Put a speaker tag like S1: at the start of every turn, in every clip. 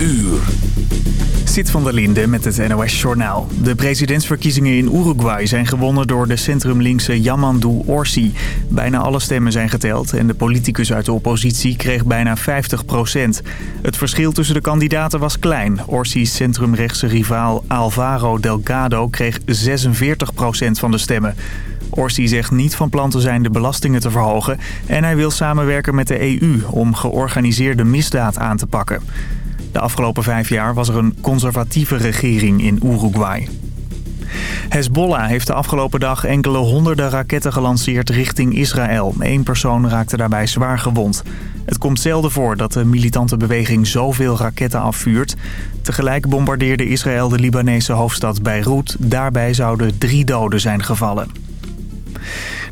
S1: uur.
S2: Zit van der Linde met het NOS-journaal. De presidentsverkiezingen in Uruguay zijn gewonnen door de centrumlinkse Yamandu Orsi. Bijna alle stemmen zijn geteld en de politicus uit de oppositie kreeg bijna 50% Het verschil tussen de kandidaten was klein. Orsi's centrumrechtse rivaal Alvaro Delgado kreeg 46% van de stemmen. Orsi zegt niet van plan te zijn de belastingen te verhogen... en hij wil samenwerken met de EU om georganiseerde misdaad aan te pakken. De afgelopen vijf jaar was er een conservatieve regering in Uruguay. Hezbollah heeft de afgelopen dag enkele honderden raketten gelanceerd richting Israël. Eén persoon raakte daarbij zwaar gewond. Het komt zelden voor dat de militante beweging zoveel raketten afvuurt. Tegelijk bombardeerde Israël de Libanese hoofdstad Beirut. Daarbij zouden drie doden zijn gevallen.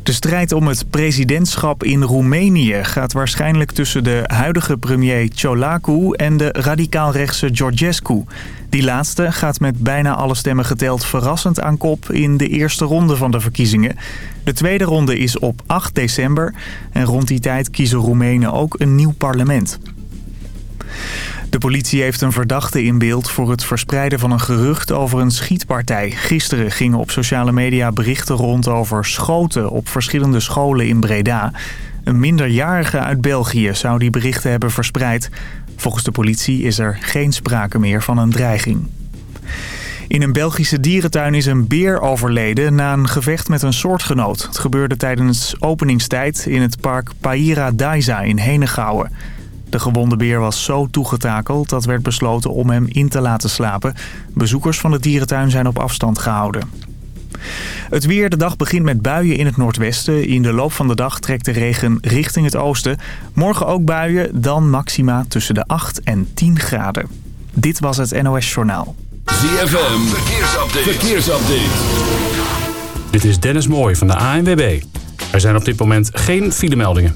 S2: De strijd om het presidentschap in Roemenië gaat waarschijnlijk tussen de huidige premier Ciolacu en de radicaal-rechtse Georgescu. Die laatste gaat met bijna alle stemmen geteld verrassend aan kop in de eerste ronde van de verkiezingen. De tweede ronde is op 8 december en rond die tijd kiezen Roemenen ook een nieuw parlement. De politie heeft een verdachte in beeld voor het verspreiden van een gerucht over een schietpartij. Gisteren gingen op sociale media berichten rond over schoten op verschillende scholen in Breda. Een minderjarige uit België zou die berichten hebben verspreid. Volgens de politie is er geen sprake meer van een dreiging. In een Belgische dierentuin is een beer overleden na een gevecht met een soortgenoot. Het gebeurde tijdens openingstijd in het park Paira Daisa in Henegouwen. De gewonde beer was zo toegetakeld dat werd besloten om hem in te laten slapen. Bezoekers van de dierentuin zijn op afstand gehouden. Het weer, de dag begint met buien in het noordwesten. In de loop van de dag trekt de regen richting het oosten. Morgen ook buien, dan maxima tussen de 8 en 10 graden. Dit was het NOS Journaal.
S1: ZFM, verkeersupdate. verkeersupdate.
S3: Dit is Dennis Mooij van de ANWB. Er zijn op dit moment geen filemeldingen.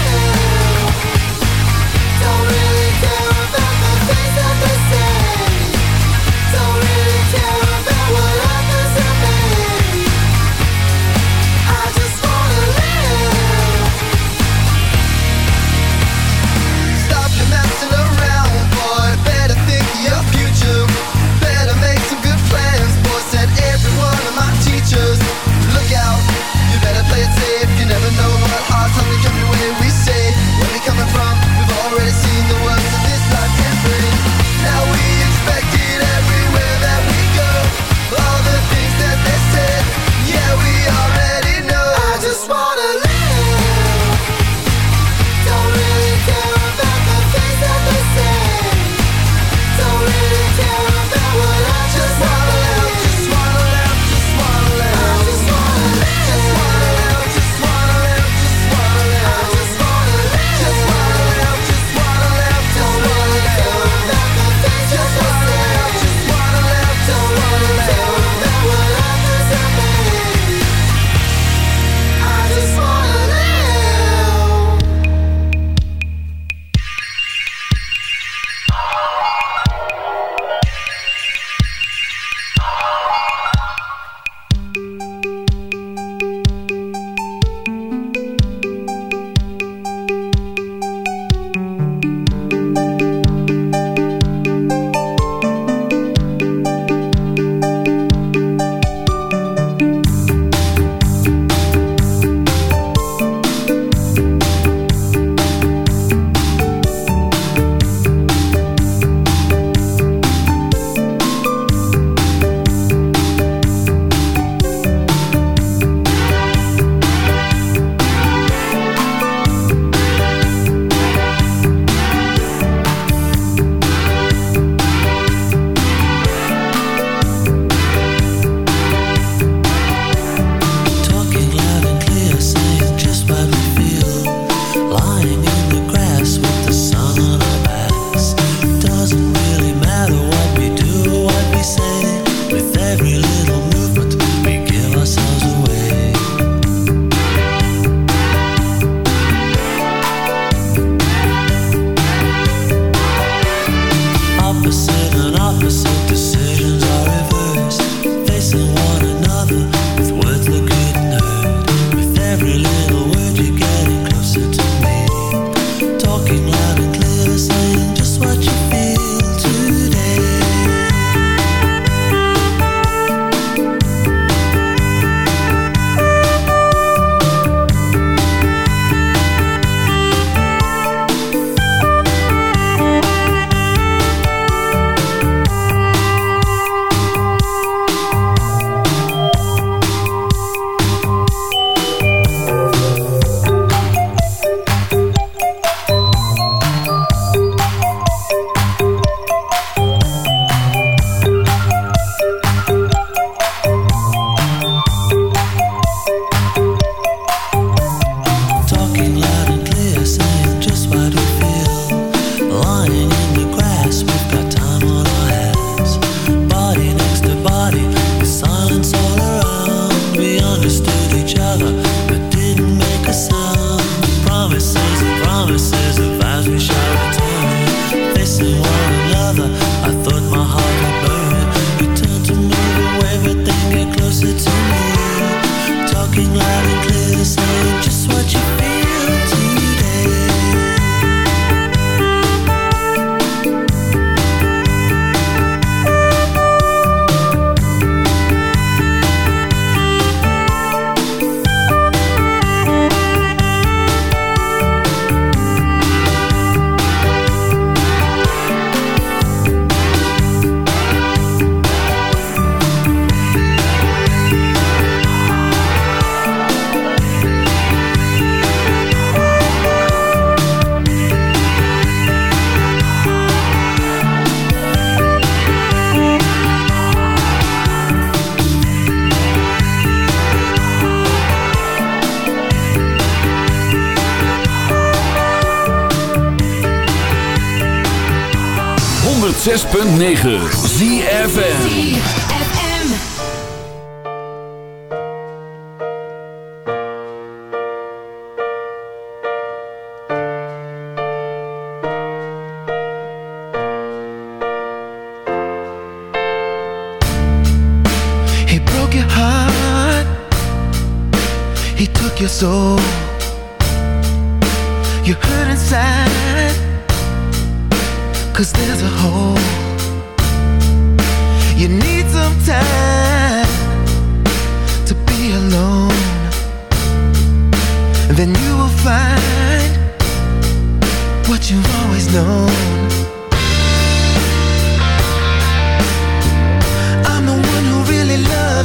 S1: 106.9 ZFM.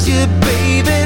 S4: You, baby.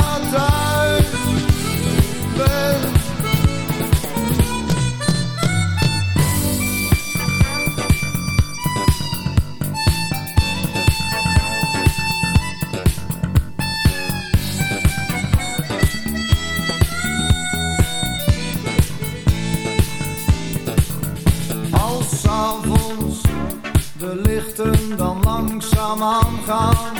S5: call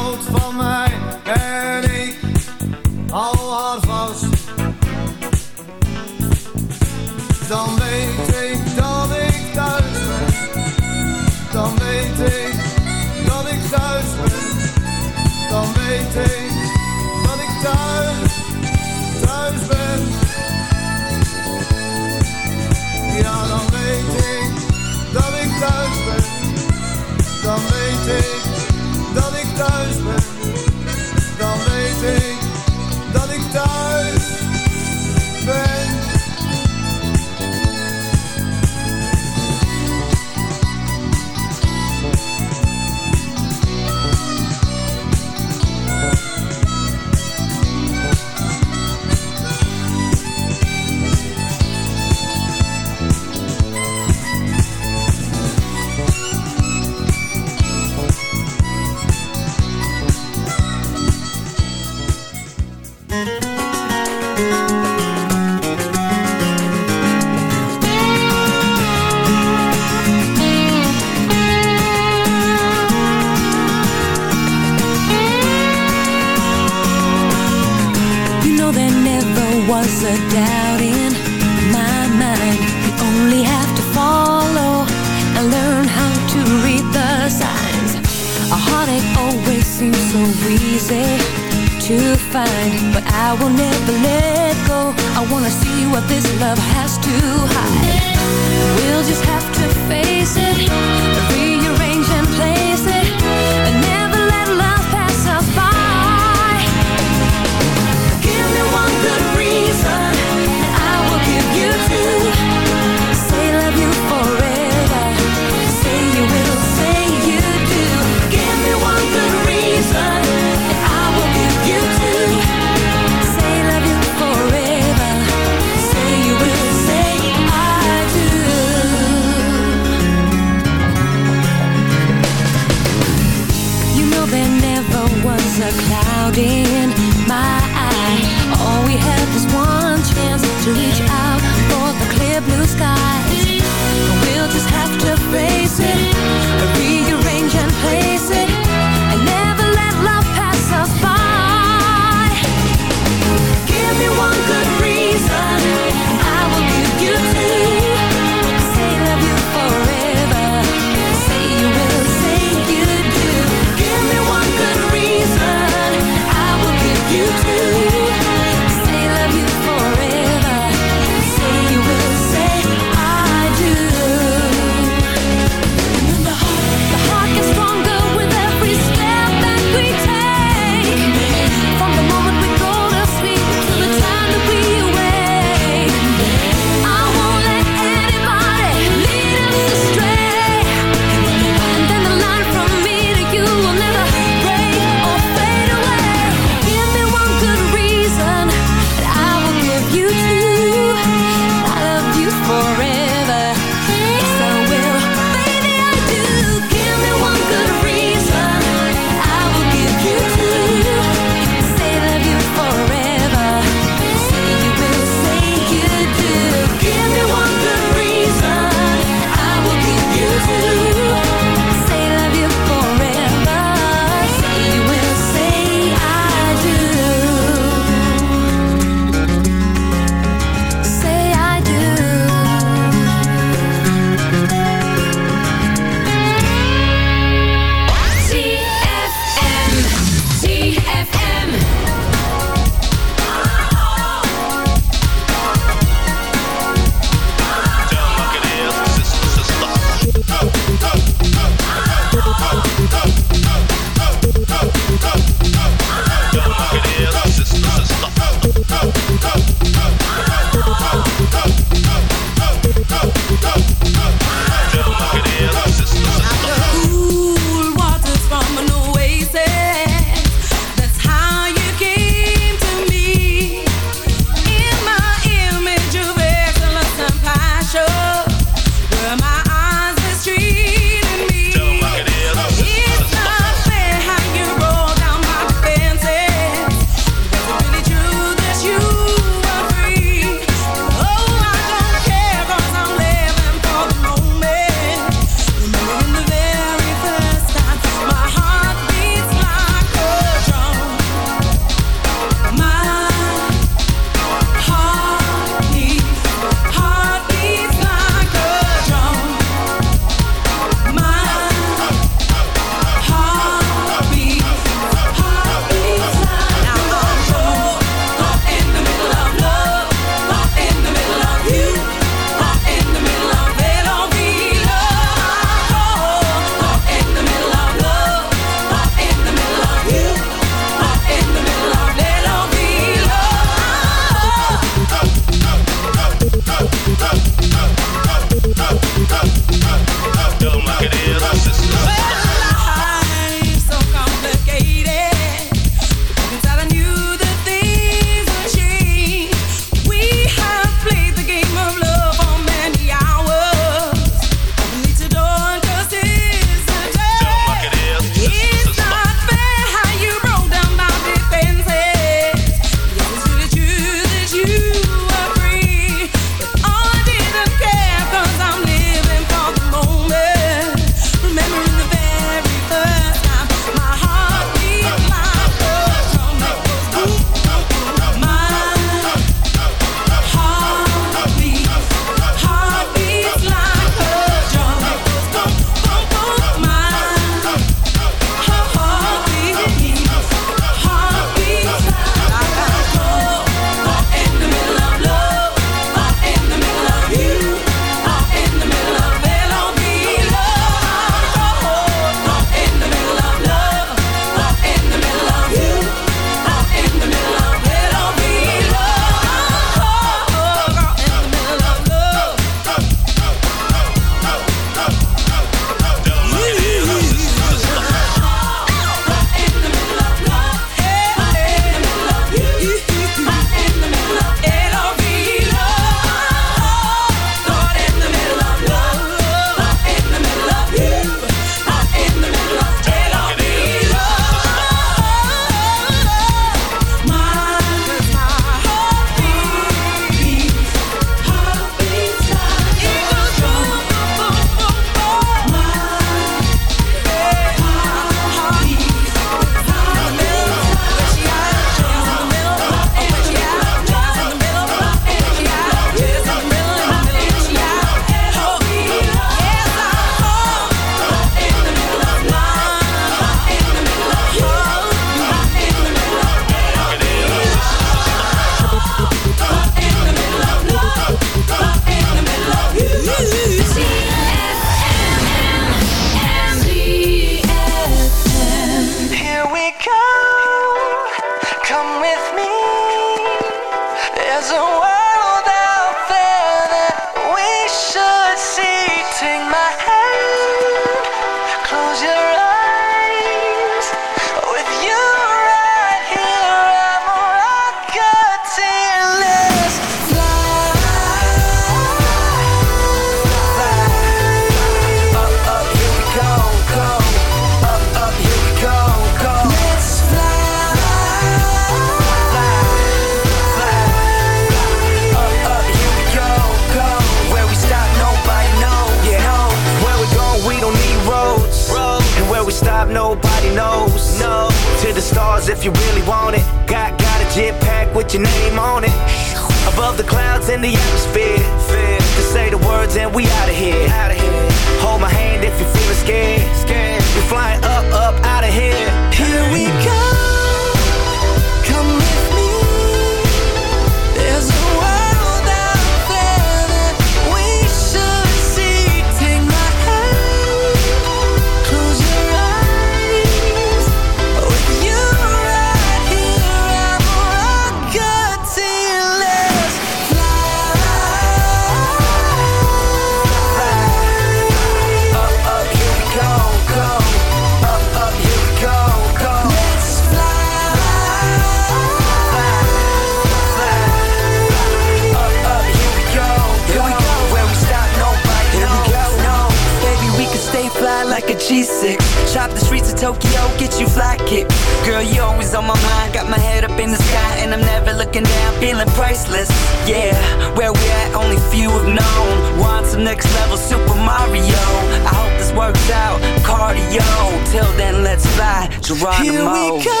S5: Mario. I hope this works out. Cardio. Till then, let's fly. Geronimo. Here we go.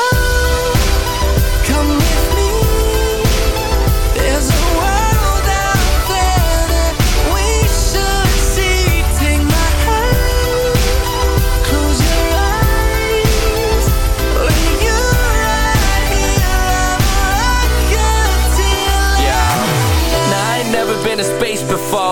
S5: Come with me. There's a
S6: world out there that we should see. Take my hand. Close your eyes. When you're right here, I'm a rocket till Yeah. Now, I ain't never been in space before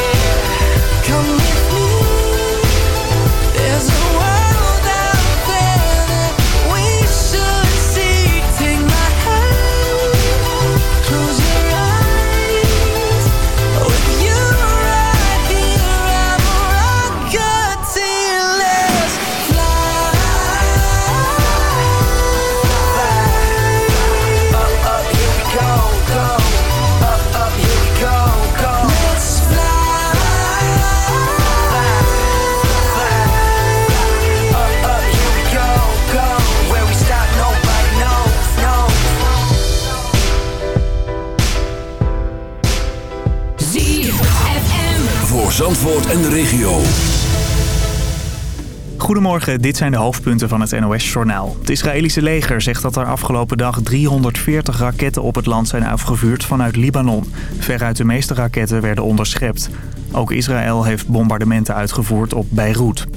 S1: En de regio.
S2: Goedemorgen, dit zijn de hoofdpunten van het NOS-journaal. Het Israëlische leger zegt dat er afgelopen dag 340 raketten op het land zijn afgevuurd vanuit Libanon. Veruit de meeste raketten werden onderschept. Ook Israël heeft bombardementen uitgevoerd op Beirut.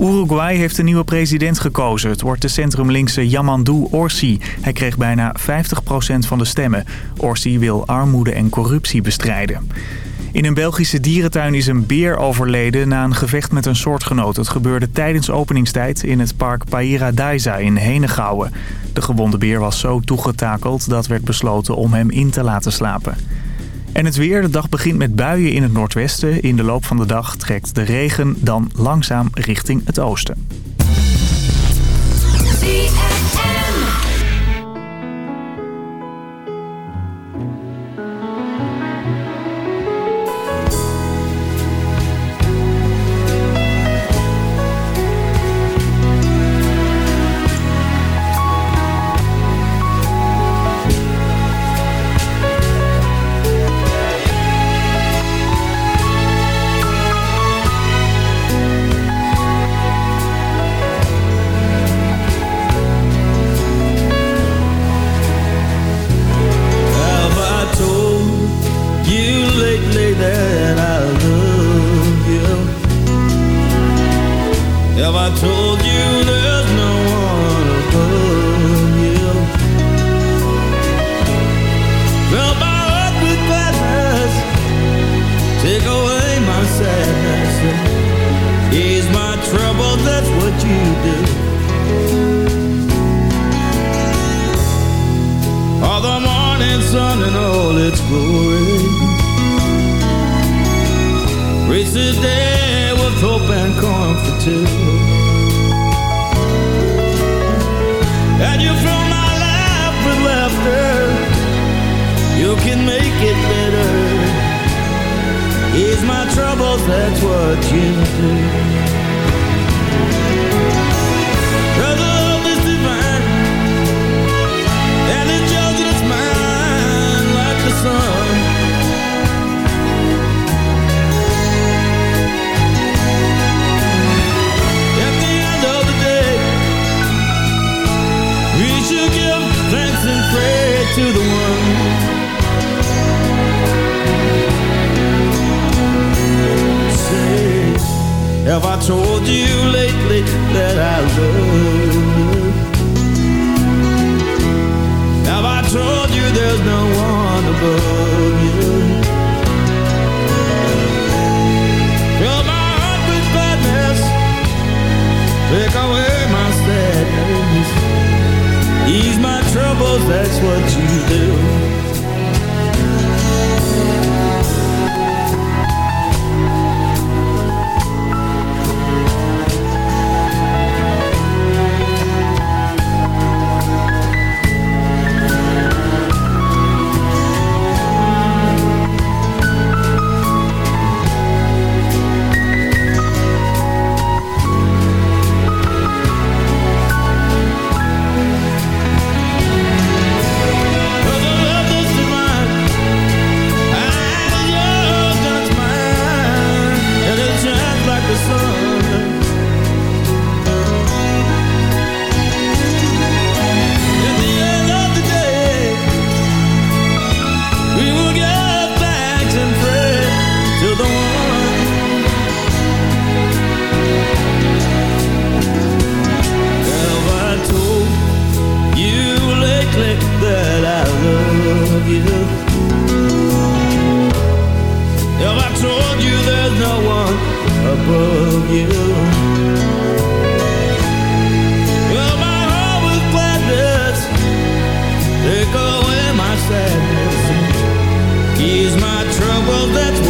S2: Uruguay heeft een nieuwe president gekozen. Het wordt de centrumlinkse Yamandu Orsi. Hij kreeg bijna 50% van de stemmen. Orsi wil armoede en corruptie bestrijden. In een Belgische dierentuin is een beer overleden na een gevecht met een soortgenoot. Het gebeurde tijdens openingstijd in het park Paira Daisa in Henegouwen. De gewonde beer was zo toegetakeld dat werd besloten om hem in te laten slapen. En het weer. De dag begint met buien in het noordwesten. In de loop van de dag trekt de regen dan langzaam richting het oosten.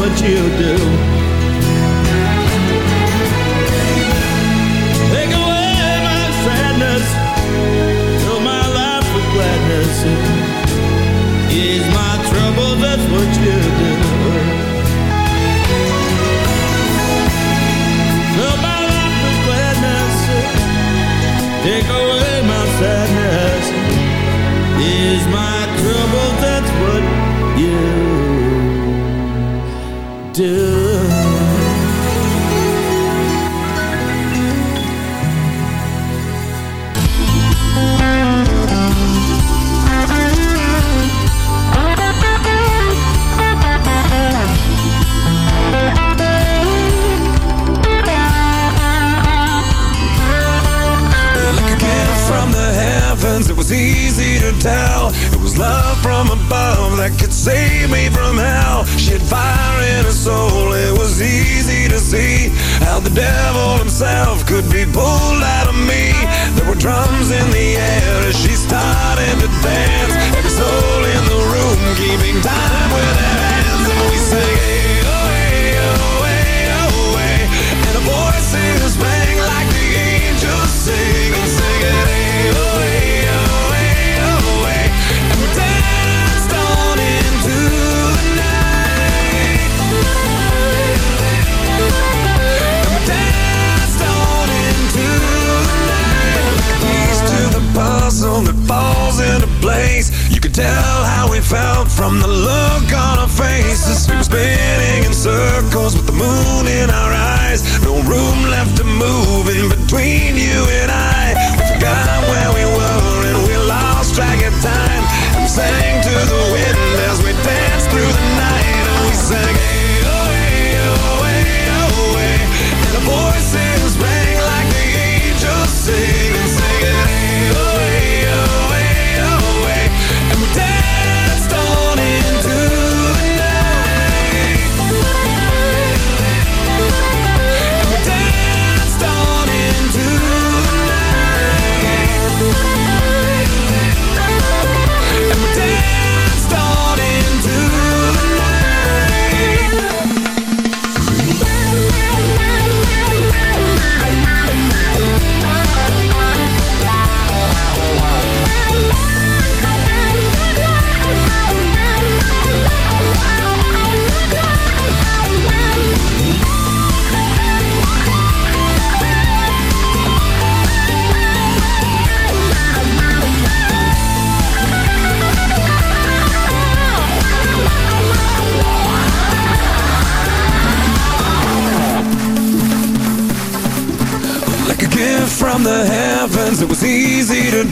S7: What you do. have to
S8: move.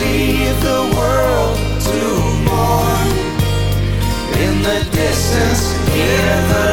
S9: leave the world to mourn. In the distance, hear the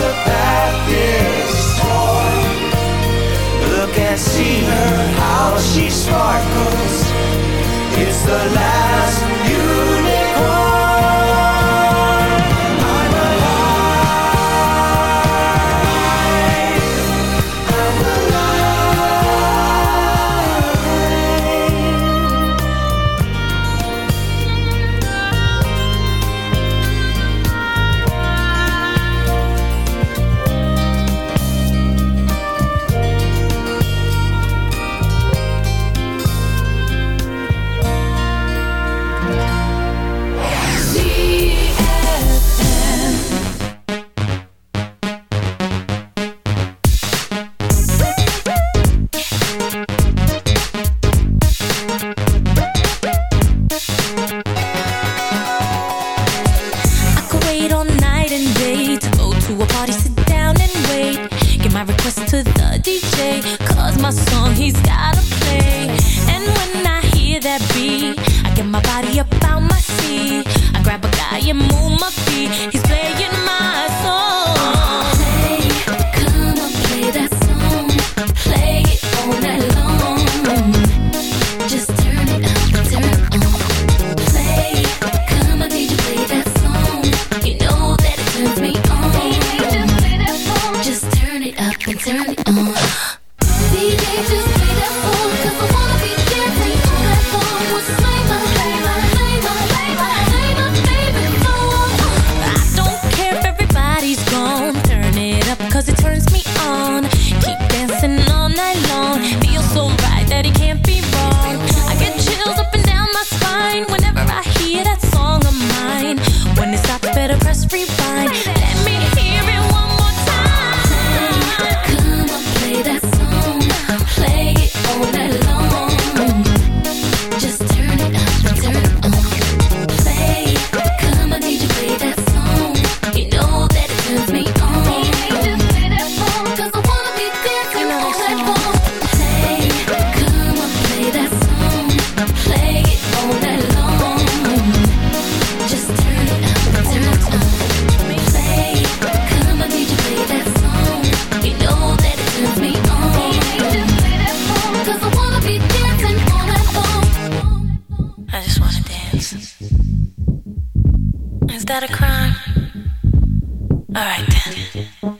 S9: the path is torn. Look and see her, how she sparkles. It's the
S5: light.
S6: Is that a crime? Alright then.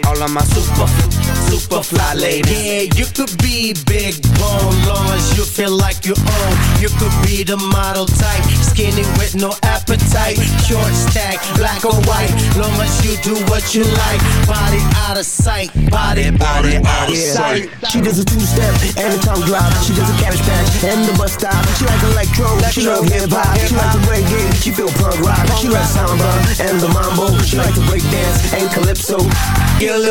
S4: all of my super super fly ladies.
S10: Yeah, you could be big bone, long as you feel like you own. You could be the model type, skinny with no appetite. Short stack, black or white, long as you do what you like. Body out of sight, body, body out of sight.
S11: She does a two-step and a tongue drop. She does a cabbage patch and the bus stop. She like electro, she love hip-hop. She like the reggae, she feel punk rock. She like samba and the mambo. She like to break dance and calypso.
S4: Get a